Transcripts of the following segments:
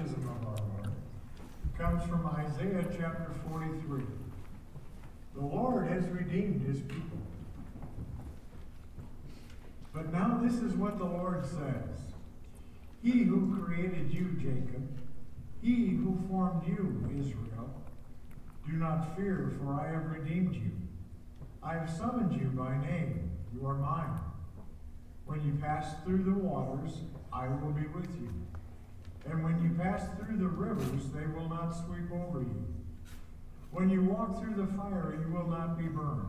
baptism of our Lord, comes from Isaiah chapter 43. The Lord has redeemed his people. But now this is what the Lord says He who created you, Jacob, he who formed you, Israel, do not fear, for I have redeemed you. I have summoned you by name. You are mine. When you pass through the waters, I will be with you. And when you pass through the rivers, they will not sweep over you. When you walk through the fire, you will not be burned.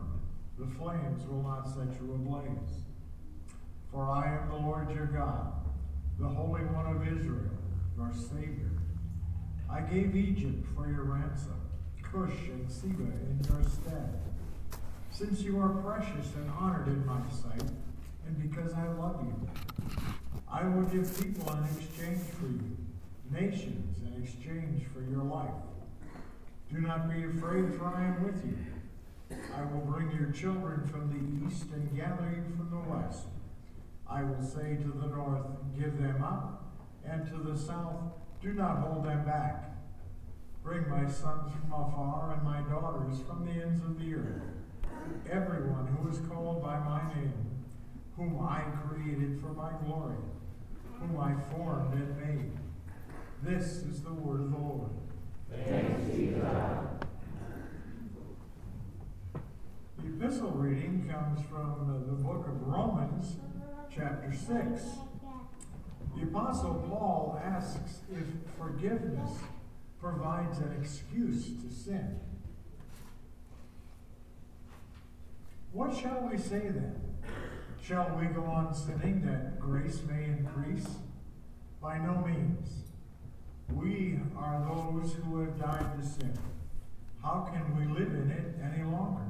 The flames will not set you ablaze. For I am the Lord your God, the Holy One of Israel, your Savior. I gave Egypt for your ransom, Cush and Seba in your stead. Since you are precious and honored in my sight, and because I love you, I will give people in exchange for you, nations in exchange for your life. Do not be afraid, for I am with you. I will bring your children from the east and gather you from the west. I will say to the north, Give them up, and to the south, Do not hold them back. Bring my sons from afar and my daughters from the ends of the earth. Everyone who is called by my name, whom I created for my glory, whom I formed and made. This is the word of the Lord. Thanks be God. The epistle reading comes from uh, the book of Romans, chapter 6. The Apostle Paul asks if forgiveness provides an excuse to sin. What shall we say then? Shall we go on sinning that grace may increase? By no means. We are those who have died to sin. How can we live in it any longer?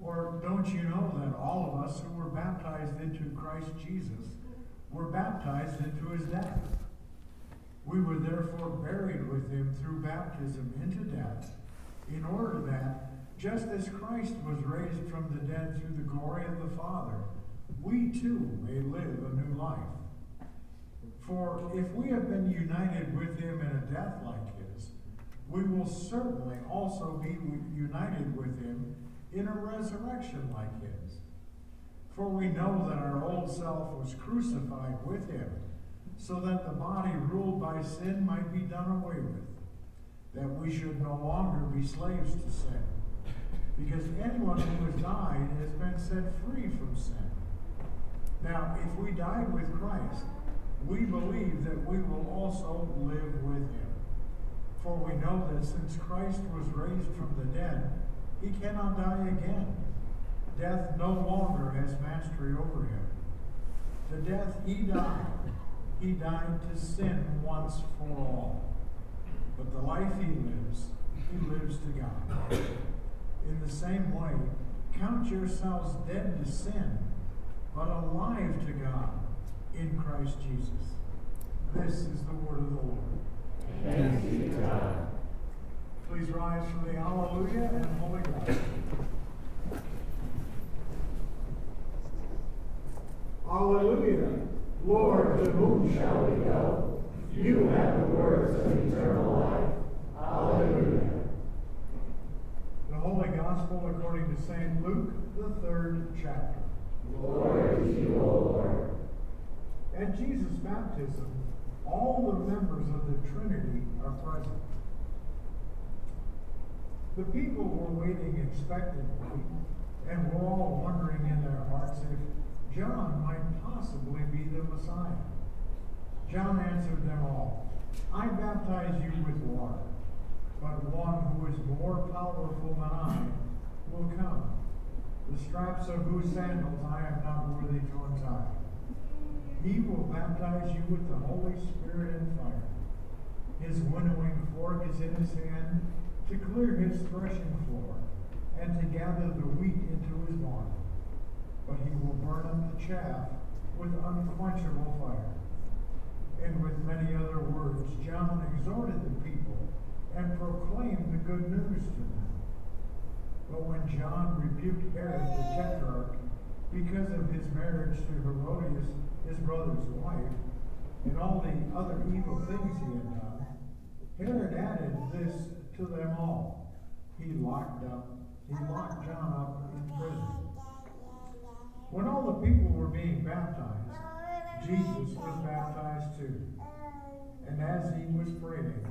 Or don't you know that all of us who were baptized into Christ Jesus were baptized into his death? We were therefore buried with him through baptism into death, in order that, just as Christ was raised from the dead through the glory of the Father, we too may live a new life. For if we have been united with him in a death like his, we will certainly also be united with him in a resurrection like his. For we know that our old self was crucified with him, so that the body ruled by sin might be done away with, that we should no longer be slaves to sin. Because anyone who has died has been set free from sin. Now, if we died with Christ, we believe that we will also live with him. For we know that since Christ was raised from the dead, he cannot die again. Death no longer has mastery over him. The death he died, he died to sin once for all. But the life he lives, he lives to God. In the same way, count yourselves dead to sin, but alive to God in Christ Jesus. This is the word of the Lord. Thanks be to God. Please rise for the Hallelujah and Holy Gospel. Hallelujah. Lord, to whom shall we go? You have the words of eternal life. Hallelujah. The Holy Gospel according to St. Luke, the third chapter. Glory to you, O Lord. At Jesus' baptism, all the members of the Trinity are present. The people were waiting expectantly and were all wondering in their hearts if John might possibly be the Messiah. John answered them all, I baptize you with water, but one who is more powerful than I will come, the straps of whose sandals I am not worthy to untie. He will baptize you with the Holy Spirit and fire. His winnowing fork is in his hand to clear his threshing floor and to gather the wheat into his barn. But he will burn up the chaff with unquenchable fire. And with many other words, John exhorted the people and proclaimed the good news to them. But when John rebuked Herod the tetrarch because of his marriage to Herodias, his brother's wife, and all the other evil things he had done, Herod added this to them all. He locked up, he locked John up in prison. When all the people were being baptized, Jesus was baptized too. And as he was praying,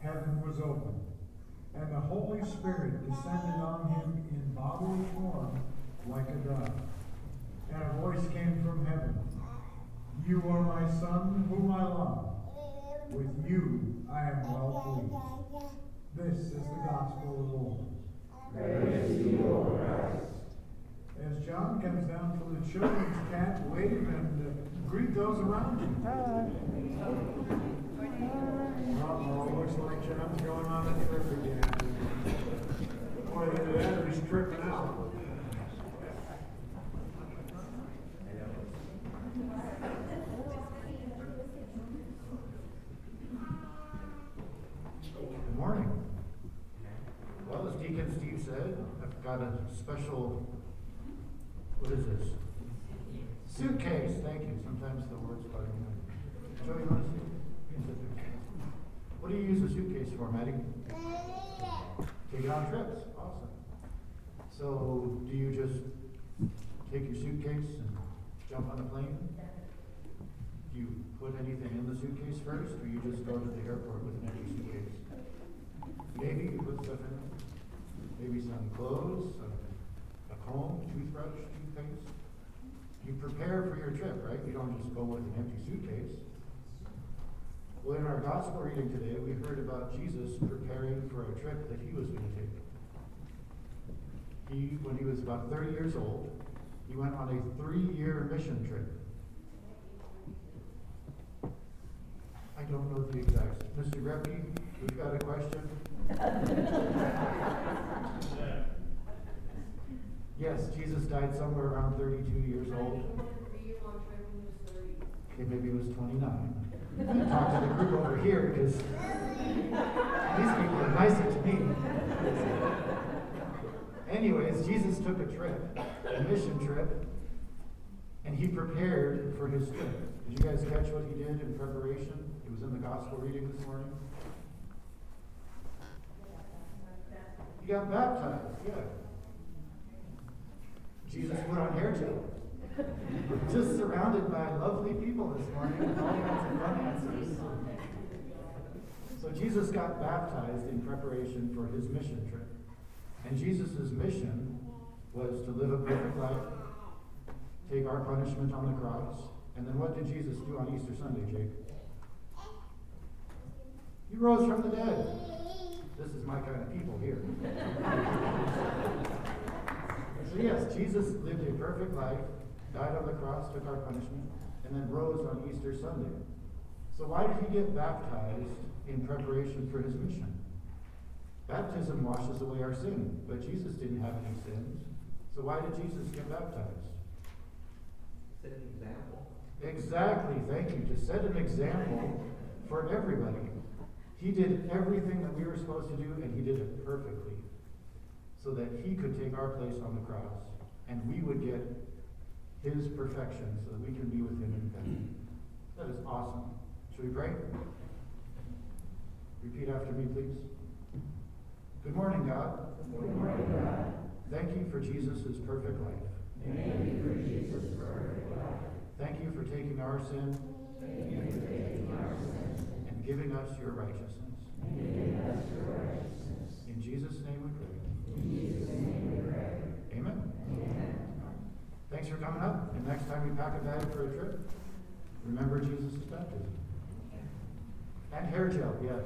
heaven was opened, and the Holy Spirit descended on him in bodily form like a dove. And a voice came from heaven You are my Son, whom I love. With you I am well pleased. This is the gospel of the Lord. Praise to you, Lord Christ. As John comes down from the children's cat, wave and uh, greet those around you. Uh-oh, looks like John's going on a trip again. Boy, either that he's tripping out. Good morning. Well, as Deacon Steve said, I've got a special, what is this? Suitcase, thank you. Sometimes the words bug me. Joe, you want. What do you use a suitcase for, Maddie? Take it on trips, awesome. So, do you just take your suitcase and jump on a plane? Do you put anything in the suitcase first, or you just go to the airport with an empty suitcase? Maybe you put stuff in. Maybe some clothes, some, a comb, toothbrush, toothpaste. You prepare for your trip, right? You don't just go with an empty suitcase. Well, in our gospel reading today, we heard about Jesus preparing for a trip that he was going to take. He, when he was about 30 years old, he went on a three-year mission trip. I don't know the exact. Mr. Greppy, we've got a question. Yes, Jesus died somewhere around 32 years old. Okay, maybe he was 29. Talk to the group over here because these people are nicer to me. Anyways, Jesus took a trip, a mission trip, and he prepared for his trip. Did you guys catch what he did in preparation? It was in the gospel reading this morning. He got baptized, yeah. Jesus put on hair gel. Just surrounded by lovely people this morning all kinds of fun answers. So Jesus got baptized in preparation for his mission trip. And Jesus' mission was to live a perfect life, take our punishment on the cross. And then what did Jesus do on Easter Sunday, Jake? He rose from the dead. This is my kind of people here. so, yes, Jesus lived a perfect life, died on the cross, took our punishment, and then rose on Easter Sunday. So, why did he get baptized in preparation for his mission? Baptism washes away our sin, but Jesus didn't have any sins. So, why did Jesus get baptized? Set an example. Exactly, thank you. To set an example for everybody. He did everything that we were supposed to do, and he did it perfectly. So that he could take our place on the cross, and we would get his perfection, so that we can be with him in heaven. That is awesome. Should we pray? Repeat after me, please. Good morning, God. Good morning, God. Thank you for Jesus' perfect life. Thank you for Jesus' perfect life. Thank you for taking our sin Thank you for taking our sins and giving us your righteousness. and giving us your righteousness. In Jesus' name we pray. In Jesus' name we pray. Amen. Amen. Thanks for coming up. And next time you pack a bag for a trip, remember Jesus' baptism. And hair gel, yes.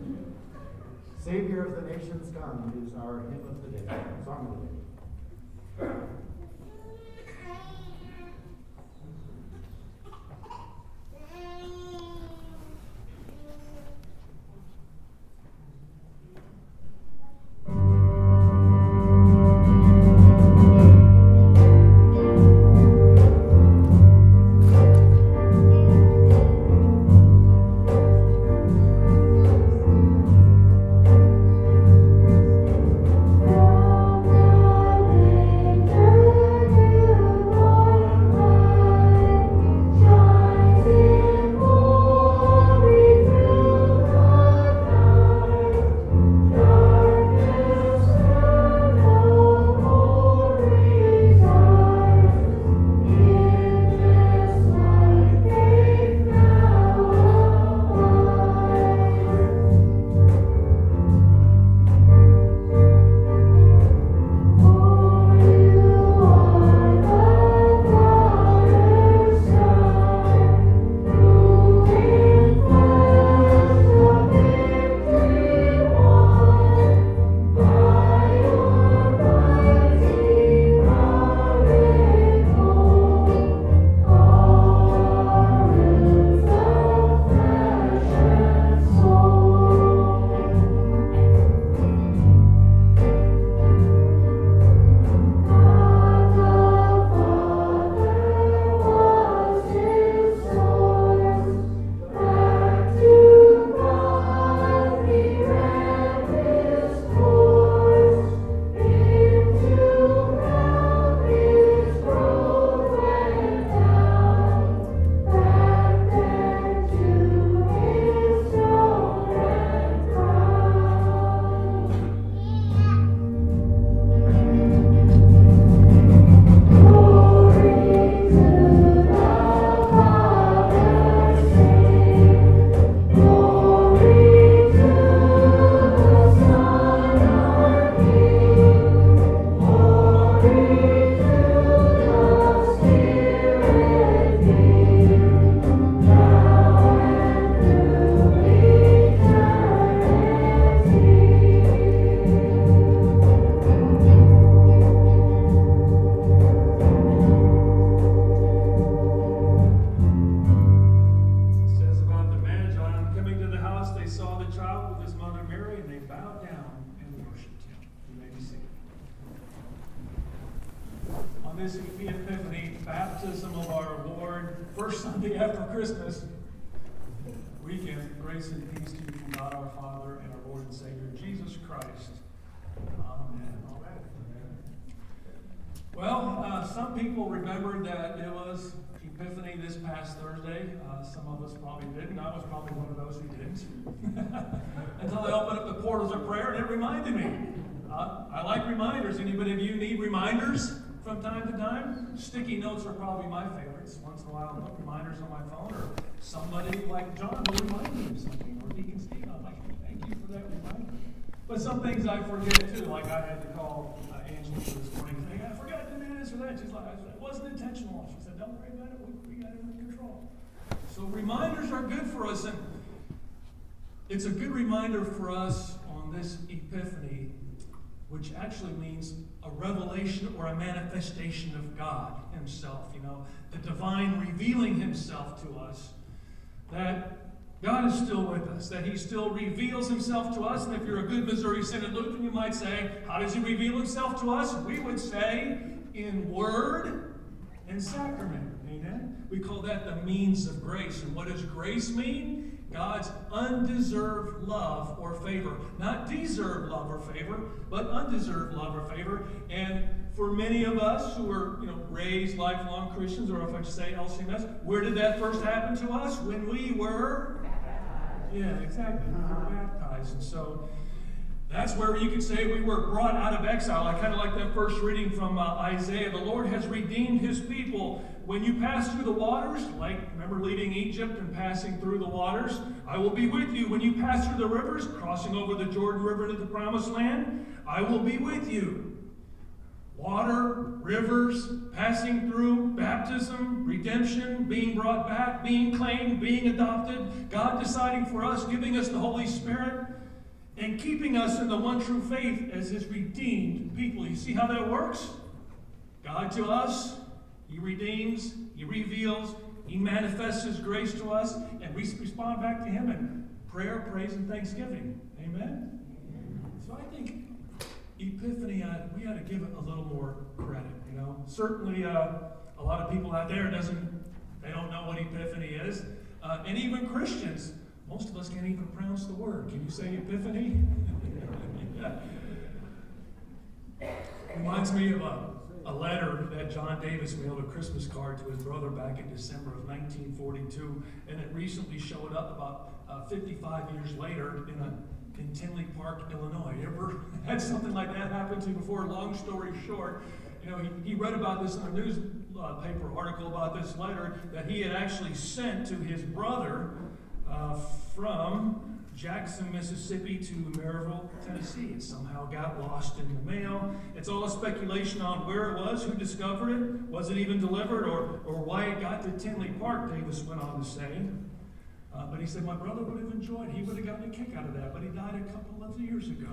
Savior of the nations come is our hymn of the day, song of the day. with his mother Mary, and they bowed down and worshiped him. You may be seated. On this Epiphany, baptism of our Lord, first Sunday after Christmas, we give grace and peace to you from God our Father and our Lord and Savior Jesus Christ. Amen. Amen. Well, uh, some people remembered that it was until I opened up the portals of prayer and it reminded me. Uh, I like reminders. Anybody of you need reminders from time to time? Sticky notes are probably my favorites. Once in a while, I'll reminders on my phone, or somebody like John will remind me of something, or Deacon Steve. I'm like, thank you for that reminder. But some things I forget too, like I had to call uh, Angela this morning I forgot to this or that. She's like, it wasn't intentional. She said, don't worry about it. We, we got it under control. So reminders are good for us. And it's a good reminder for us on this Epiphany, which actually means a revelation or a manifestation of God Himself, you know, the divine revealing Himself to us, that God is still with us, that He still reveals Himself to us. And if you're a good Missouri Synod Lutheran, you might say, How does He reveal Himself to us? We would say, in word and sacrament. Amen? We call that the means of grace. And what does grace mean? God's undeserved love or favor. Not deserved love or favor, but undeserved love or favor. And for many of us who are, you know, raised lifelong Christians, or if I should say LCMS, where did that first happen to us? When we were baptized. Yeah, exactly. We were baptized. And so that's where you can say we were brought out of exile. I kind of like that first reading from uh, Isaiah. The Lord has redeemed his people. When you pass through the waters, like remember leaving Egypt and passing through the waters, I will be with you. When you pass through the rivers, crossing over the Jordan River to the promised land, I will be with you. water, rivers, passing through, baptism, redemption, being brought back, being claimed, being adopted, God deciding for us, giving us the Holy Spirit, and keeping us in the one true faith as His redeemed people. You see how that works? God to us, He redeems, He reveals, He manifests His grace to us, and we respond back to Him in prayer, praise, and thanksgiving. Amen? So I think Epiphany, uh, we ought to give it a little more credit, you know. Certainly, uh, a lot of people out there doesn't, they don't know what Epiphany is. Uh, and even Christians, most of us can't even pronounce the word. Can you say Epiphany? Reminds me of a, a letter that John Davis mailed a Christmas card to his brother back in December of 1942, and it recently showed up about uh, 55 years later in a in Tinley Park, Illinois. You ever had something like that happen to you before? Long story short, you know, he, he read about this in a newspaper article about this letter that he had actually sent to his brother uh, from Jackson, Mississippi to Maryville, Tennessee. It somehow got lost in the mail. It's all a speculation on where it was, who discovered it, was it even delivered, or, or why it got to Tinley Park, Davis went on to say. Uh, but he said, My brother would have enjoyed He would have gotten a kick out of that, but he died a couple of years ago.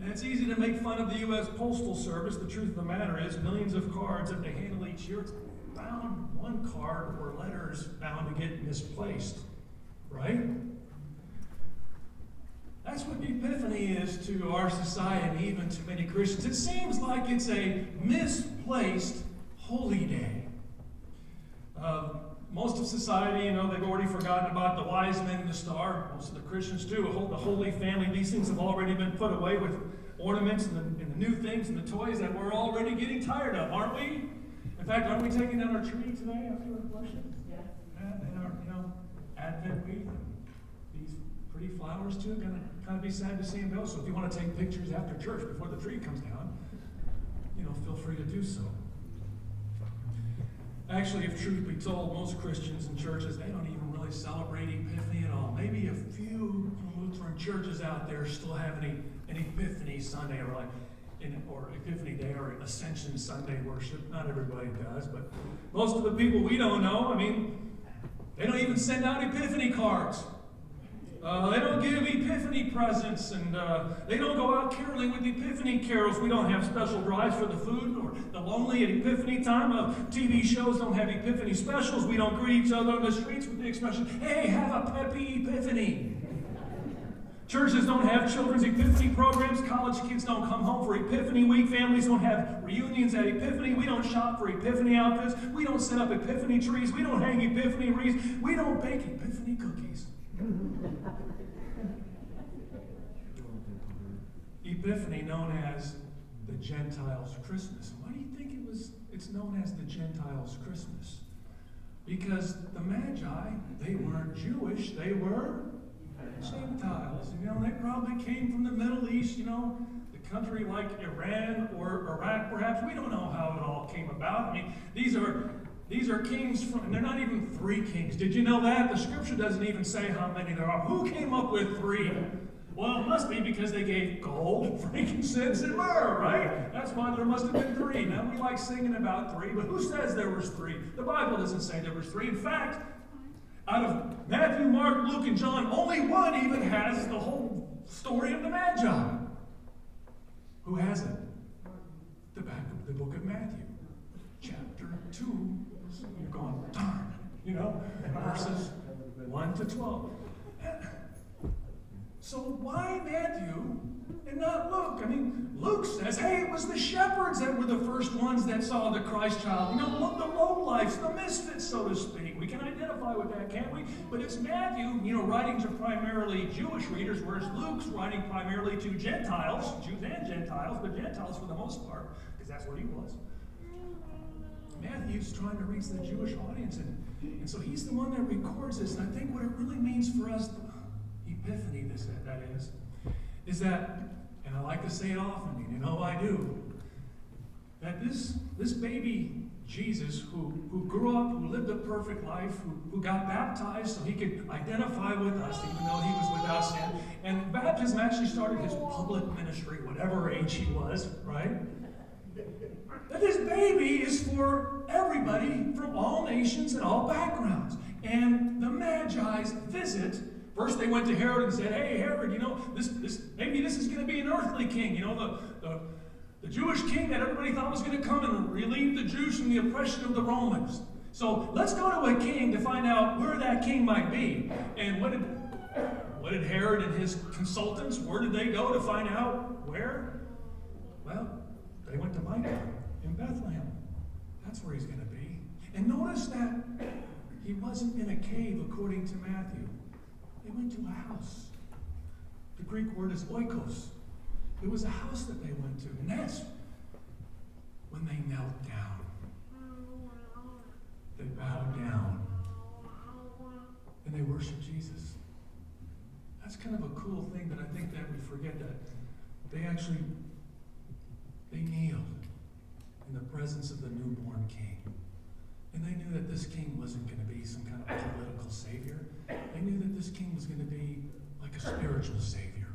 And it's easy to make fun of the U.S. Postal Service. The truth of the matter is, millions of cards that they handle each year, it's bound, one card or letter is bound to get misplaced. Right? That's what the Epiphany is to our society, and even to many Christians. It seems like it's a misplaced holy day. Uh, most of society, you know, they've already forgotten about the wise men and the star. Most of the Christians do. The Holy Family, these things have already been put away with ornaments and the, and the new things and the toys that we're already getting tired of, aren't we? In fact, aren't we taking down our tree today after worship? Yeah. And our, you know, Advent week, pretty flowers too, gonna kind of be sad to see them go. So if you want to take pictures after church before the tree comes down, you know, feel free to do so. Actually, if truth be told, most Christians and churches, they don't even really celebrate Epiphany at all. Maybe a few Lutheran churches out there still have any, an Epiphany Sunday or like in, or Epiphany Day or Ascension Sunday worship. Not everybody does, but most of the people we don't know, I mean, they don't even send out Epiphany cards. Uh, they don't give Epiphany presents, and uh, they don't go out caroling with Epiphany carols. We don't have special drives for the food or the lonely at Epiphany time. Uh, TV shows don't have Epiphany specials. We don't greet each other on the streets with the expression, hey, have a peppy Epiphany. Churches don't have children's Epiphany programs. College kids don't come home for Epiphany week. Families don't have reunions at Epiphany. We don't shop for Epiphany outfits. We don't set up Epiphany trees. We don't hang Epiphany wreaths. We don't bake Epiphany cookies. Epiphany, known as the Gentiles' Christmas. Why do you think it was? It's known as the Gentiles' Christmas because the Magi they weren't Jewish; they were Gentiles. You know, they probably came from the Middle East. You know, the country like Iran or Iraq, perhaps. We don't know how it all came about. I mean, these are these are kings from, and they're not even three kings. Did you know that? The scripture doesn't even say how many there are. Who came up with three? Well, it must be because they gave gold, frankincense, and myrrh, right? That's why there must have been three. Now we like singing about three, but who says there was three? The Bible doesn't say there was three. In fact, out of Matthew, Mark, Luke, and John, only one even has the whole story of the Magi. Who has it? The back of the book of Matthew, chapter 2. You're going, darn, you know, verses 1 to 12. So why Matthew and not Luke? I mean, Luke says, hey, it was the shepherds that were the first ones that saw the Christ child. You know, the low lowlifes, the misfits, so to speak. We can identify with that, can't we? But it's Matthew, you know, writing to primarily Jewish readers, whereas Luke's writing primarily to Gentiles, Jews and Gentiles, but Gentiles for the most part, because that's what he was. Matthew's trying to reach the Jewish audience, and, and so he's the one that records this. And I think what it really means for us epiphany, this, that is, is that, and I like to say it often, and you know I do, that this, this baby Jesus, who, who grew up, who lived a perfect life, who, who got baptized so he could identify with us, even though he was without sin. And baptism actually started his public ministry, whatever age he was, right? That this baby is for everybody from all nations and all backgrounds. And the Magi's visit, first they went to Herod and said, Hey, Herod, you know, this, this maybe this is going to be an earthly king, you know, the, the, the Jewish king that everybody thought was going to come and relieve the Jews from the oppression of the Romans. So let's go to a king to find out where that king might be. And what did, what did Herod and his consultants, where did they go to find out where? Well, they went to Micah in Bethlehem. That's where he's going to be. And notice that he wasn't in a cave, according to Matthew. They went to a house. The Greek word is oikos. It was a house that they went to. And that's when they knelt down. They bowed down. And they worshiped Jesus. That's kind of a cool thing that I think that we forget that they actually they kneeled in the presence of the newborn king. And they knew that this king wasn't going to be some kind of political savior. They knew that this king was going to be like a spiritual savior.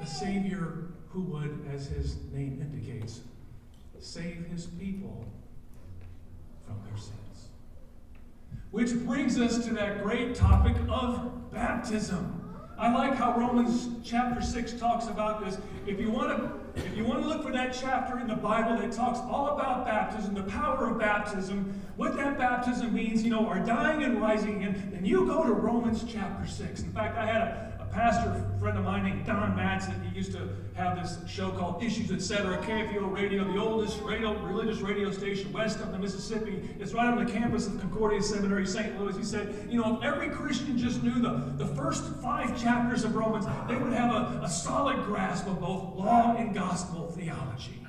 A savior who would, as his name indicates, save his people from their sins. Which brings us to that great topic of baptism. I like how Romans chapter 6 talks about this. If you want to if you want to look for that chapter in the Bible that talks all about baptism, the power of baptism, what that baptism means, you know, our dying and rising again, then you go to Romans chapter 6. In fact, I had a, pastor friend of mine named Don Matzat. He used to have this show called Issues Etc. KFUO Radio, the oldest radio, religious radio station west of the Mississippi. It's right on the campus of Concordia Seminary, St. Louis. He said, you know, if every Christian just knew the, the first five chapters of Romans, they would have a, a solid grasp of both law and gospel theology.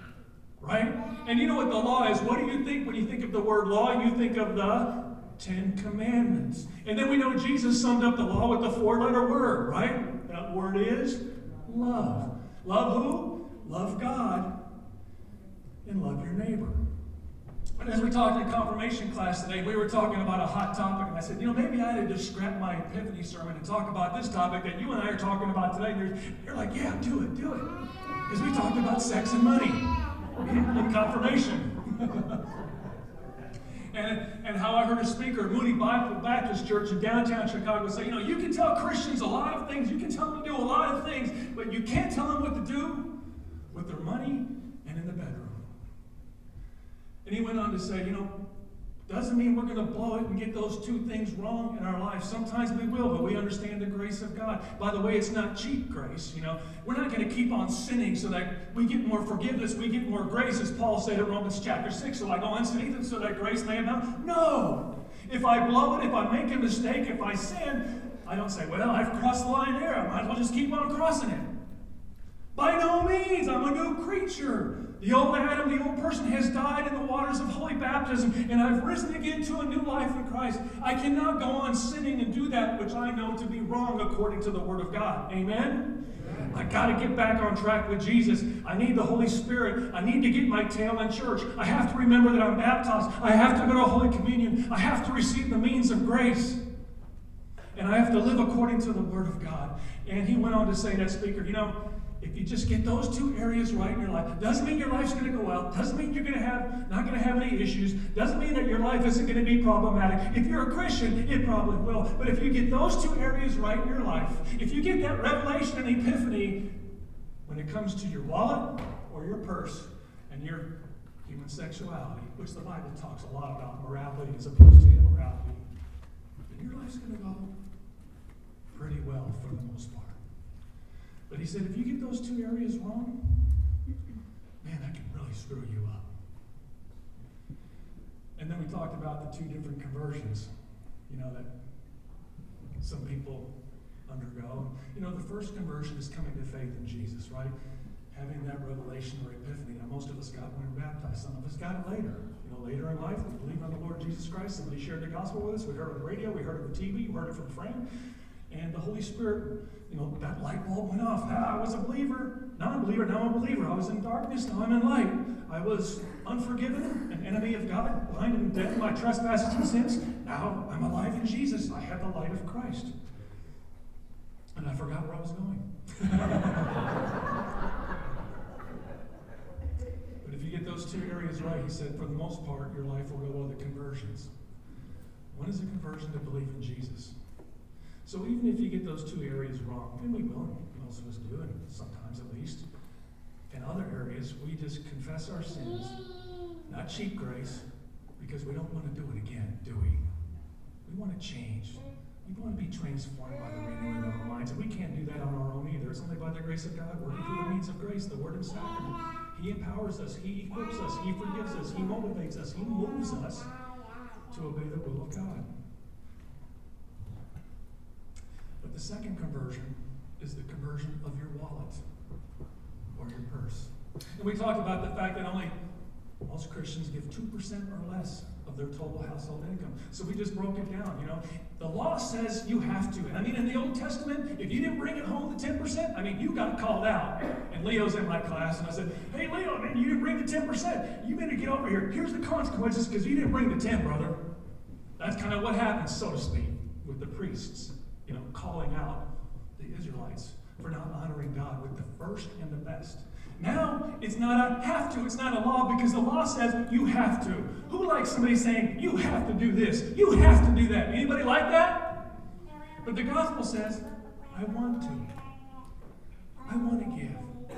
Right? And you know what the law is? What do you think when you think of the word law? You think of the Ten Commandments. And then we know Jesus summed up the law with the four letter word, right? That word is love. Love who? Love God and love your neighbor. And as we talked in confirmation class today, we were talking about a hot topic, and I said, you know, maybe I had to just scrap my epiphany sermon and talk about this topic that you and I are talking about today. And you're like, yeah, do it, do it. Because we talked about sex and money in confirmation. And, and how I heard a speaker at Moody Bible Baptist Church in downtown Chicago say, you know, you can tell Christians a lot of things, you can tell them to do a lot of things, but you can't tell them what to do with their money and in the bedroom. And he went on to say, you know, doesn't mean we're going to blow it and get those two things wrong in our life. Sometimes we will, but we understand the grace of God. By the way, it's not cheap grace. You know, we're not going to keep on sinning so that we get more forgiveness, we get more grace, as Paul said in Romans chapter six. So I go on sinning so that grace may abound. No. If I blow it, if I make a mistake, if I sin, I don't say, "Well, I've crossed the line there. I might as well just keep on crossing it." By no means. I'm a new creature. The old Adam, the old person, has died in the waters of holy baptism, and I've risen again to a new life in Christ. I cannot go on sinning and do that which I know to be wrong according to the Word of God. Amen? I got to get back on track with Jesus. I need the Holy Spirit. I need to get my tail in church. I have to remember that I'm baptized. I have to go to Holy Communion. I have to receive the means of grace. And I have to live according to the Word of God. And he went on to say, that speaker, you know, if you just get those two areas right in your life, doesn't mean your life's going to go well. Doesn't mean you're going to have not going to have any issues. Doesn't mean that your life isn't going to be problematic. If you're a Christian, it probably will. But if you get those two areas right in your life, if you get that revelation and epiphany when it comes to your wallet or your purse and your human sexuality, which the Bible talks a lot about morality as opposed to immorality, then your life's going to go pretty well for the most part. But he said, if you get those two areas wrong, man, that can really screw you up. And then we talked about the two different conversions, you know, that some people undergo. You know, the first conversion is coming to faith in Jesus, right? Having that revelation or epiphany. Now, most of us got when we were baptized. Some of us got it later. You know, later in life, we believe on the Lord Jesus Christ. Somebody shared the gospel with us. We heard it on the radio. We heard it on TV. We heard it from a friend. And the Holy Spirit, you know, that light bulb went off. Ah, I was a believer, not a believer, now I'm a believer. I was in darkness, now I'm in light. I was unforgiven, an enemy of God, blind and dead in my trespasses and sins. Now I'm alive in Jesus. I have the light of Christ. And I forgot where I was going. but if you get those two areas right, he said, for the most part, your life will go well to conversions. One is a conversion to believe in Jesus. So even if you get those two areas wrong, and we will, most of us do, and sometimes at least, in other areas, we just confess our sins, not cheap grace, because we don't want to do it again, do we? We want to change. We want to be transformed by the renewing of our minds. And we can't do that on our own either. It's only by the grace of God, working through the means of grace, the word and sacrament. He empowers us, He equips us, He forgives us, He motivates us, He moves us to obey the will of God. But the second conversion is the conversion of your wallet or your purse. And we talked about the fact that only most Christians give 2% or less of their total household income. So we just broke it down, you know. The law says you have to. And I mean, in the Old Testament, if you didn't bring it home the 10%, I mean, you got called out. And Leo's in my class, and I said, Hey, Leo, man, you didn't bring the 10%. You better get over here. Here's the consequences because you didn't bring the 10, brother. That's kind of what happens, so to speak, with the priests, you know, calling out the Israelites for not honoring God with the first and the best. Now, it's not a have to, it's not a law because the law says you have to. Who likes somebody saying, you have to do this, you have to do that? Anybody like that? But the gospel says, I want to. I want to give.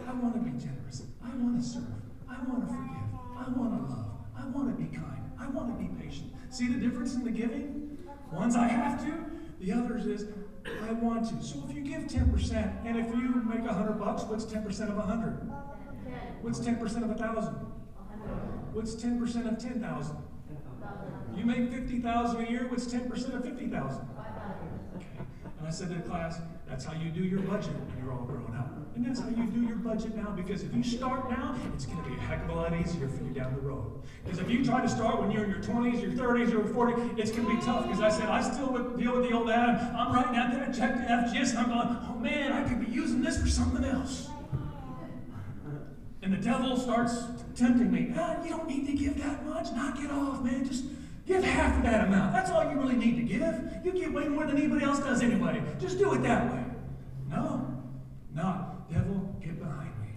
I want to be generous. I want to serve. I want to forgive. I want to love. I want to be kind. I want to be patient. See the difference in the giving? One's I have to, the others is I want to. So if you give 10%, and if you make 100 bucks, what's 10% of 100? What's 10% of 1,000? What's 10% of 10,000? You make 50,000 a year, what's 10% of 50,000? Okay. And I said to the class, that's how you do your budget when you're all grown up. And that's how you do your budget now, because if you start now, it's going to be a heck of a lot easier for you down the road. Because if you try to start when you're in your 20s, your 30s, your 40s, it's going to be tough. Because I said, I still would deal with the old Adam. I'm writing out that check to FGS, and I'm going, oh man, I could be using this for something else. And the devil starts tempting me. Ah, you don't need to give that much. Knock it off, man. Just give half of that amount. That's all you really need to give. You give way more than anybody else does anyway. Just do it that way. No, not. Devil, get behind me.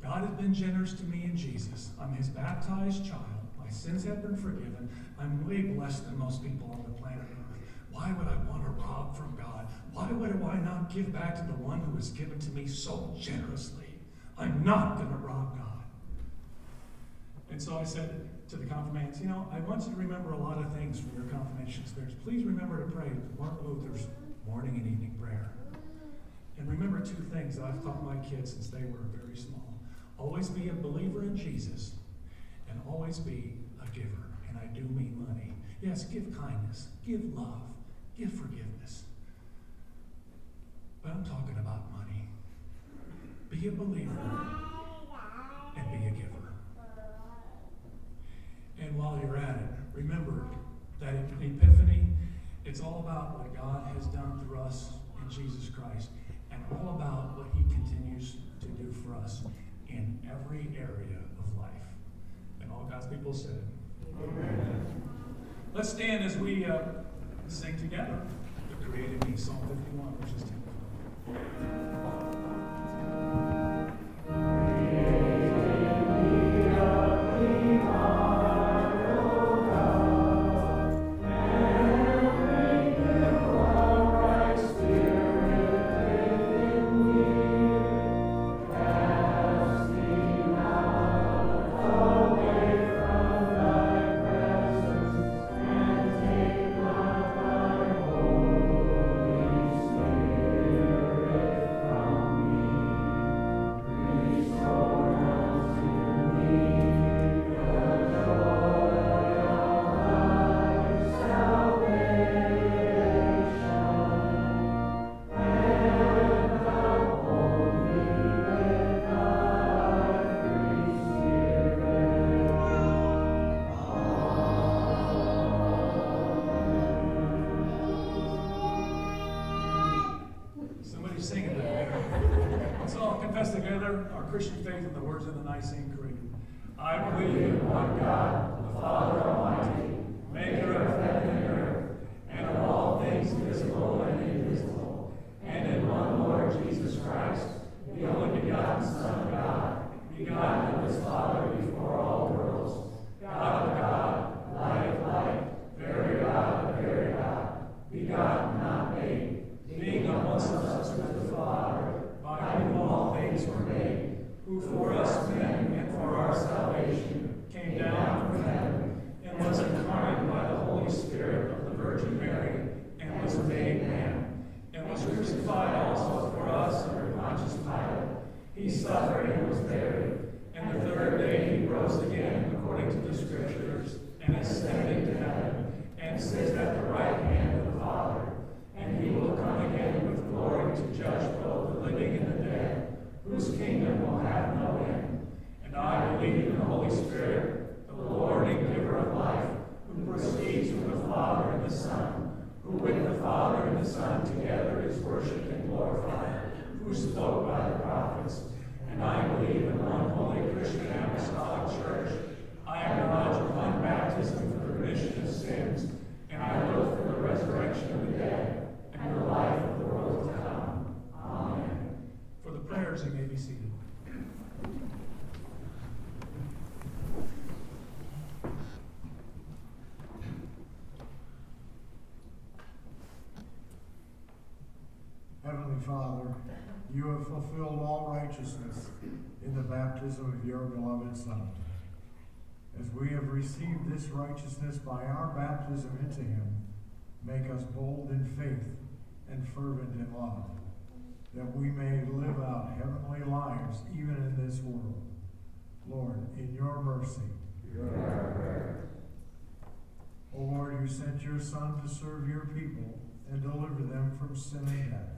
God has been generous to me in Jesus. I'm his baptized child. My sins have been forgiven. I'm way blessed than most people on the planet Earth. Why would I want to rob from God? Why would I not give back to the one who has given to me so generously? I'm not going to rob God. And so I said to the confirmants, you know, I want you to remember a lot of things from your confirmation experience. Please remember to pray Martin Luther's morning and evening prayer. And remember two things that I've taught my kids since they were very small. Always be a believer in Jesus, and always be a giver. And I do mean money. Yes, give kindness, give love, give forgiveness. But I'm talking about money. Be a believer and be a giver. And while you're at it, remember that in Epiphany, it's all about what God has done through us in Jesus Christ and all about what He continues to do for us in every area of life. And all God's people said, Amen. Let's stand as we uh, sing together the created me, Psalm 51, verses 10 worshipped and glorified, who spoke by the prophets. And I believe in one holy Christian apostolic church. I acknowledge one baptism for the remission of sins, and I look for the resurrection of the dead and the life of the world to come. Amen. For the prayers, you may be seated. Heavenly Father, you have fulfilled all righteousness in the baptism of your beloved Son. As we have received this righteousness by our baptism into him, make us bold in faith and fervent in love, that we may live out heavenly lives even in this world. Lord, in your mercy. O Lord, you sent your Son to serve your people and deliver them from sin and death.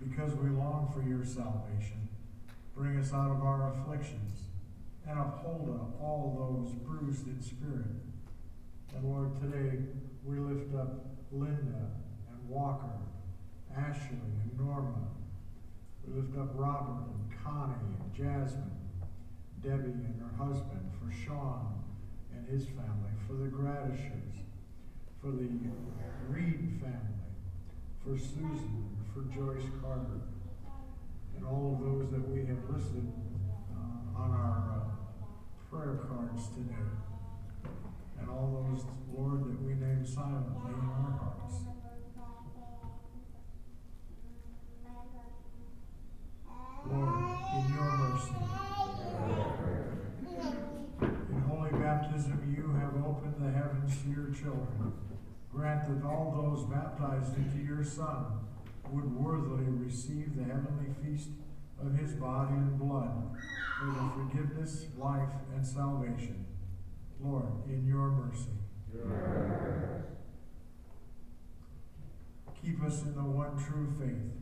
Because we long for your salvation, bring us out of our afflictions and uphold all those bruised in spirit. And Lord, today we lift up Linda and Walker, Ashley and Norma. We lift up Robert and Connie and Jasmine, Debbie and her husband, for Sean and his family, for the Gradishers, for the Reed family, for Susan, for Joyce Carter, and all of those that we have listed uh, on our uh, prayer cards today, and all those, Lord, that we name silently in our hearts. Lord, in your mercy, in holy baptism, you have opened the heavens to your children. Grant that all those baptized into your Son would worthily receive the heavenly feast of his body and blood for the forgiveness, life, and salvation. Lord, in your mercy. Keep us in the one true faith,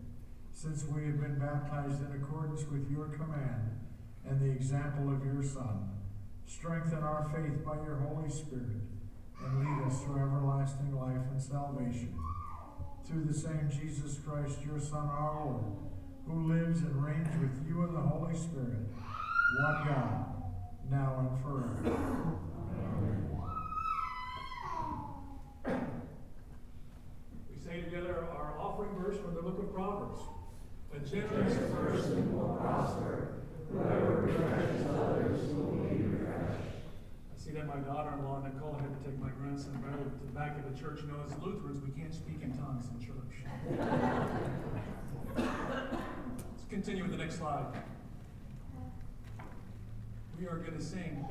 since we have been baptized in accordance with your command and the example of your Son. Strengthen our faith by your Holy Spirit and lead us to everlasting life and salvation. Through the same Jesus Christ, your Son, our Lord, who lives and reigns with you in the Holy Spirit, one God, now and forever. Amen. We say together our offering verse from the book of Proverbs. A generous person will prosper. Whoever refreshes others will be refreshed. I see my daughter-in-law Nicole had to take my grandson right over to the back of the church. You know, as Lutherans, we can't speak in tongues in church. Let's continue with the next slide. We are going to sing.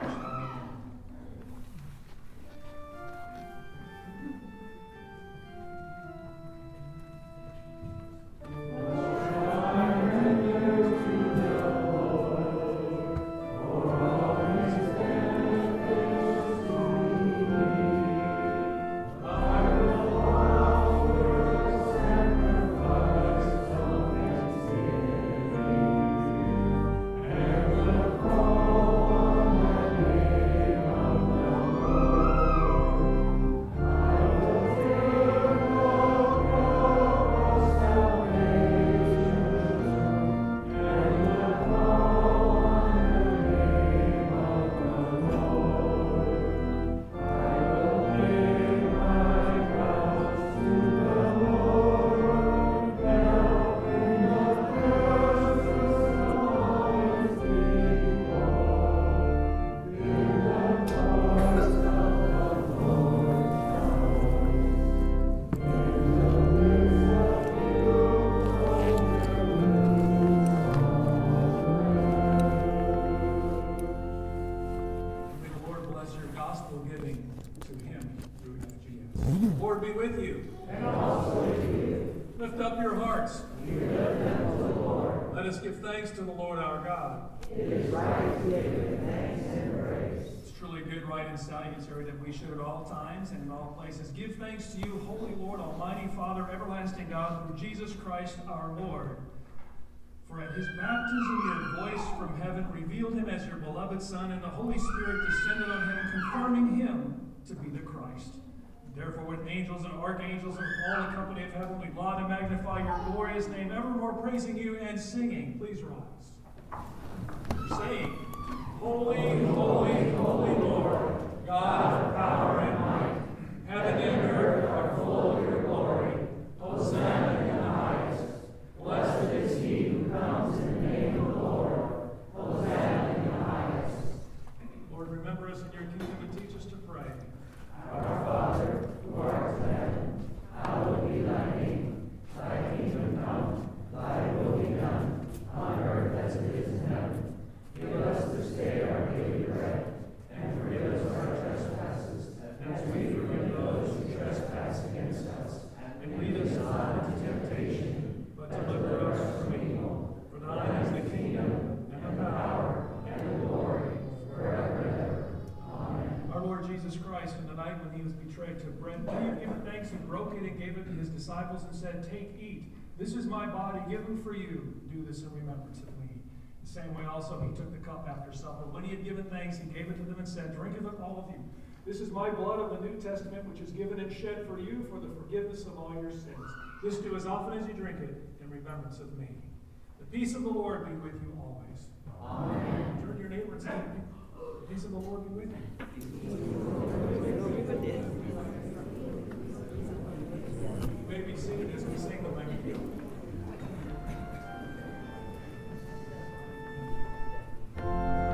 And salutary that we should at all times and in all places give thanks to you, Holy Lord, Almighty Father, everlasting God, through Jesus Christ our Lord. For at his baptism your voice from heaven revealed him as your beloved Son, and the Holy Spirit descended on him, confirming him to be the Christ. Therefore, with angels and archangels and all the company of heaven, we laud and magnify your glorious name, evermore praising you and singing. Please rise. Saying, Holy, holy, holy Lord, God of power and might, heaven and earth are full of your glory. Hosanna in the highest. Blessed is he who comes in the name of the Lord. Hosanna in the highest. Lord, remember us in your kingdom and teach us to pray. Our Father, who art in heaven, hallowed be thy name. Thy kingdom come, thy will be done, on earth as it is in heaven. Give us this day our daily bread, and forgive us our trespasses, as we forgive those who trespass against us. And lead us not into temptation, but deliver us from evil. For thine is the kingdom, and the power, and the glory, forever and ever. Our Lord Jesus Christ, in the night when he was betrayed, took bread. He given thanks, he broke it and gave it to his disciples and said, Take, eat. This is my body given for you. Do this in remembrance of me. The same way also he took the cup after supper. When he had given thanks, he gave it to them and said, Drink of it, all of you. This is my blood of the New Testament, which is given and shed for you for the forgiveness of all your sins. This do as often as you drink it in remembrance of me. The peace of the Lord be with you always. Amen. Turn to your neighbor and say, The peace of the Lord be with you. You may be seated as we sing the Magnificat. Amen.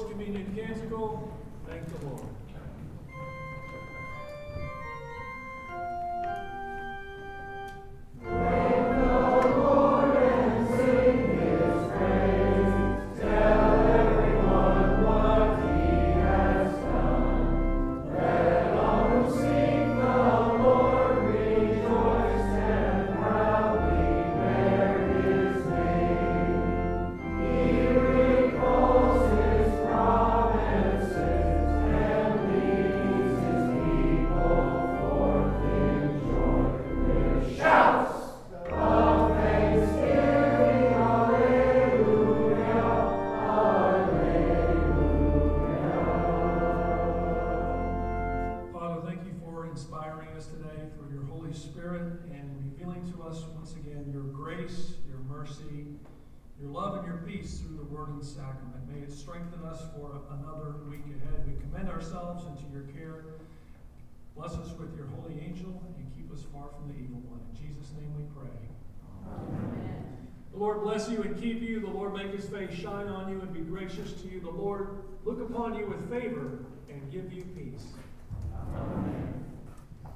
Sing the post-communion canticle. Thank the Lord. Revealing to us once again your grace, your mercy, your love, and your peace through the word and sacrament. May it strengthen us for another week ahead. We commend ourselves into your care. Bless us with your holy angel and keep us far from the evil one. In Jesus' name we pray. Amen. The Lord bless you and keep you. The Lord make his face shine on you and be gracious to you. The Lord look upon you with favor and give you peace.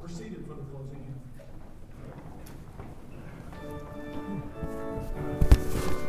We're seated for the closing うん。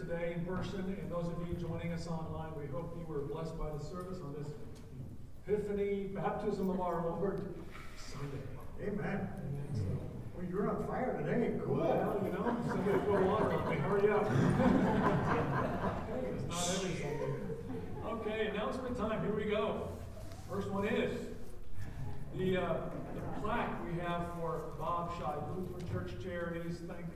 Today in person, and those of you joining us online. We hope you were blessed by the service on this Epiphany Baptism of our Lord Sunday. Amen. Amen. So, Well, you're on fire today. Cool. Well, you know, somebody put water on me. Hurry up. it's not every Sunday. Okay, announcement time. Here we go. First one is the, uh, the plaque we have for Bob Scheid Lutheran Church Charities. Thanks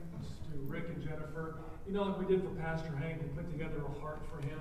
to Rick and Jennifer. You know, like we did for Pastor Hank, we put together a heart for him,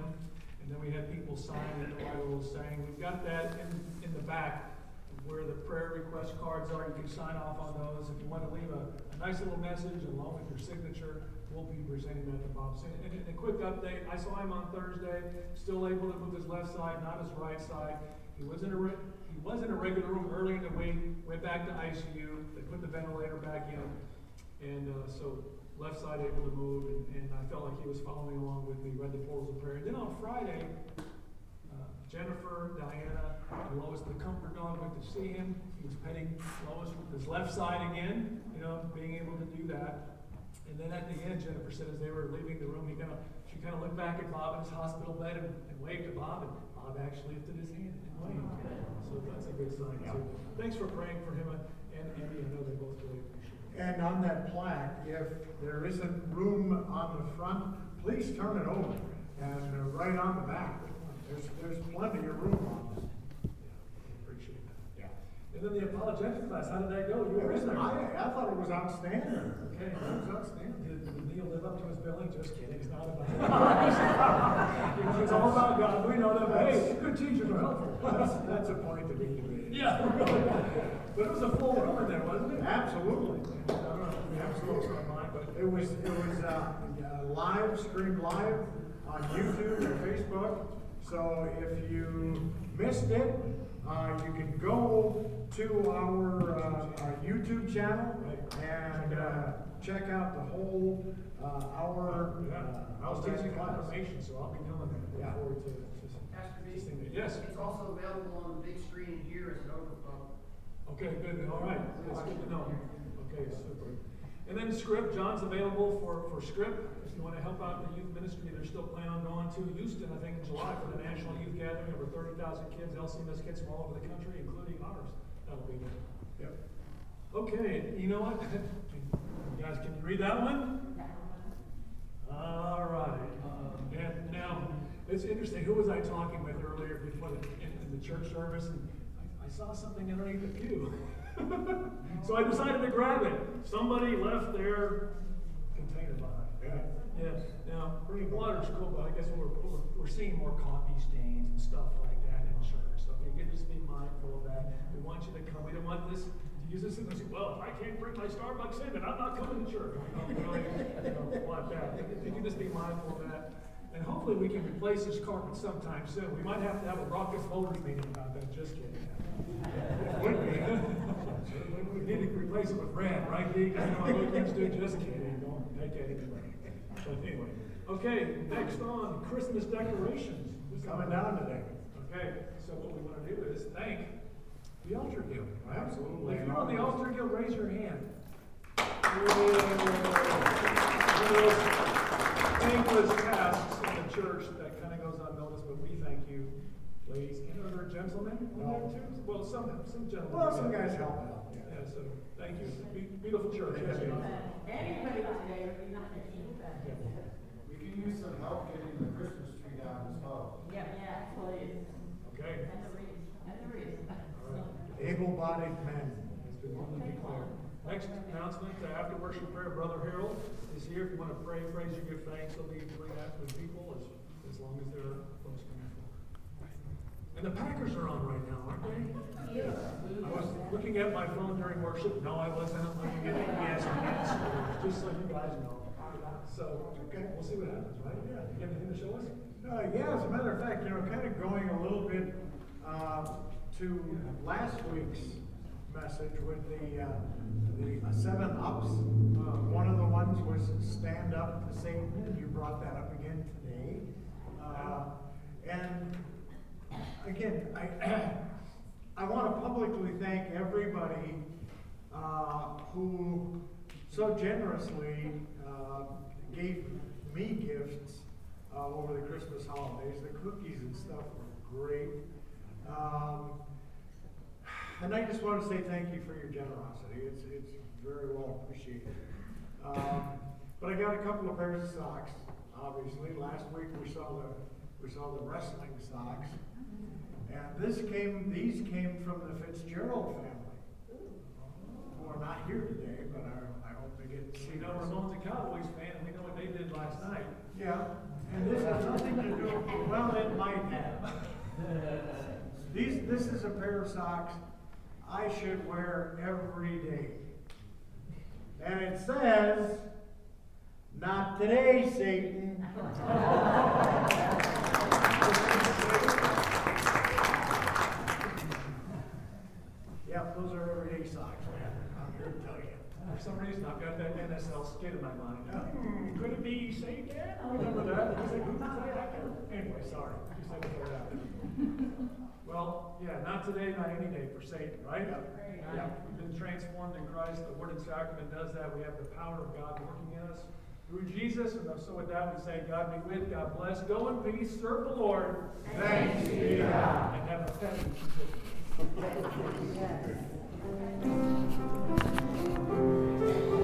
and then we had people sign it and write a little saying. We've got that in, in the back where the prayer request cards are. You can sign off on those. If you want to leave a, a nice little message along with your signature, we'll be presenting that to Bob. So, and, and a quick update, I saw him on Thursday, still able to move his left side, not his right side. He was in a, re- he was in a regular room early in the week, went back to ICU, they put the ventilator back in. And, uh, so left side able to move, and, and I felt like he was following along with me, read the portals of prayer. And then on Friday, uh, Jennifer, Diana, and Lois, the comfort dog, went to see him. He was petting Lois with his left side again, you know, being able to do that. And then at the end, Jennifer said as they were leaving the room, he kind of, she kind of looked back at Bob in his hospital bed and, and waved to Bob, and Bob actually lifted his hand and waved. So that's a good sign too. Thanks for praying for him, and Andy, I know they both it. And on that plaque, if there isn't room on the front, please turn it over. And uh, right on the back, there's, there's plenty of room on it. Yeah, appreciate that. Yeah. And then the apologetics class, how did that go? You were in there. I, I thought it was outstanding. Okay. It was outstanding. Did, did Neil live up to his billing? Just kidding, it's not about. It's all about God, we know that, but hey, good teachers are helpful. That's, that's a point to be debated. Yeah. But it was a full room in there, wasn't it? Absolutely. I don't know if we have folks online, but It was, it was, uh, uh, live, streamed live on YouTube and Facebook. So if you missed it, uh, you can go to our, uh, our YouTube channel and, uh, check out the whole, uh, hour. Yeah, uh, I was teaching class. confirmation, so I'll be doing that. Look Yeah. forward to it. Just- Pastor B? just think Yes. It's also available on the big screen here as an overflow. Okay, good, all right, that's good to know. Okay, super. And then script, John's available for, for script, if you wanna help out in the youth ministry, they're still planning on going to Houston, I think, in July for the National Youth Gathering, over thirty thousand kids, LCMS kids from all over the country, including ours, that'll be good. Yep. Okay, you know what? You guys, can you read that one? All right. Um, and now, it's interesting, who was I talking with earlier before the, in, in the church service? And I, saw something underneath the pew. So I decided to grab it. Somebody left their container behind. Yeah. Yeah, now, water's cool, but I guess we're, we're, we're seeing more coffee stains and stuff like that in church. So you can just be mindful of that. We want you to come. We don't want this, to use this and say, well, if I can't bring my Starbucks in, then I'm not coming to church. We don't really, you know, want that. You can just be mindful of that. And hopefully we can replace this carpet sometime soon. We might have to have a raucous voters meeting about that, just kidding. Would be. We need to replace it with red, right, Dee? I know what kids do, just kidding, don't take anyway. But anyway, okay, next on, Christmas decorations. Is- Coming down today. Okay, so what we wanna do is thank the altar guild. Absolutely. If you're on the altar guild, raise your hand. Thankless tasks in the church that kinda goes unnoticed, but we thank you, ladies, and are there gentlemen on there too? Well, some, some gentlemen. Well, some guys help out, yeah. Yeah, so, thank you, be- beautiful church, yes, you know. Anybody today would be nice. We can use some help getting the Christmas tree down as well. Yeah, yeah, please. Okay. And the wreath, and the wreath. Able-bodied men. It's been duly declared. Next announcement, uh, after worship prayer, Brother Harold is here. If you want to pray, praise, or give thanks, he'll be doing that for the people as, as long as there are folks coming forward. And the Packers are on right now, aren't they? Yes. I was looking at my phone during worship. No, I wasn't looking at E ESPN just so you guys know. So, okay, we'll see what happens, right? Yeah. You got anything to show us? Uh, yeah, as a matter of fact, you know, kind of going a little bit, uh, to last week's message with the, uh, the uh, seven ups. Uh, one of the ones was stand up to Satan, and you brought that up again today. Uh, and again, I, I want to publicly thank everybody, uh, who so generously, uh, gave me gifts, uh, over the Christmas holidays. The cookies and stuff were great. Um, and I just want to say thank you for your generosity. It's, it's very well appreciated. Um, but I got a couple of pairs of socks, obviously. Last week we saw the, we saw the wrestling socks. And this came, these came from the Fitzgerald family. Who are not here today, but I, I hope they get to see We know this. Ramon's a Cowboys fan, and we know what they did last night. Yeah, and this has nothing to do, well, it might have. These, this is a pair of socks I should wear every day. And it says, not today, Satan. those are everyday socks, man. I'm here to tell you. For some reason, I've got that NSL skit in my mind. Hmm, could it be Satan? Remember that? Say, who's that? Anyway, sorry, just had to throw it out there. Well, yeah, not today, not any day for Satan, right? Yeah, we've been transformed in Christ. The Word and Sacrament does that. We have the power of God working in us through Jesus. And so with that, we say, God be with, God bless. Go in peace, serve the Lord. Thanks be to God. And have a happy yeah. um.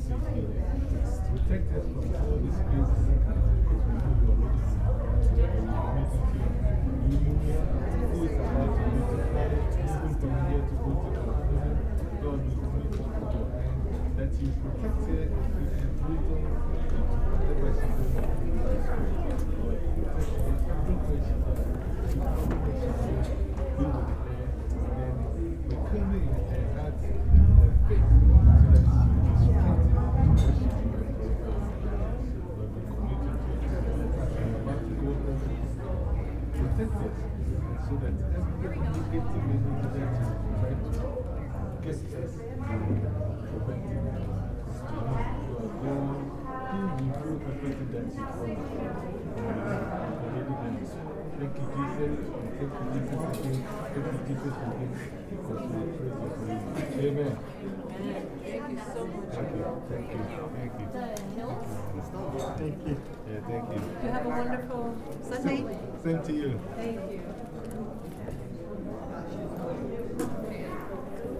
Because you we come in her heart and faith so that she will be strengthened to worship you and glorify you. Lord, we commit you to your hands. We are about to go home. Protect us so that every negative energy that is trying to get us prevent it. To you, you are going, you reveal everything that is wrong. Thank you, Jesus. Thank you, Jesus, again. Thank you, Jesus, again. Because we praise you for you. Amen. Thank you so much. Thank you. Thank you. Thank you. Thank you. Yeah, thank you. You have a wonderful Sunday. Same to you. Thank you.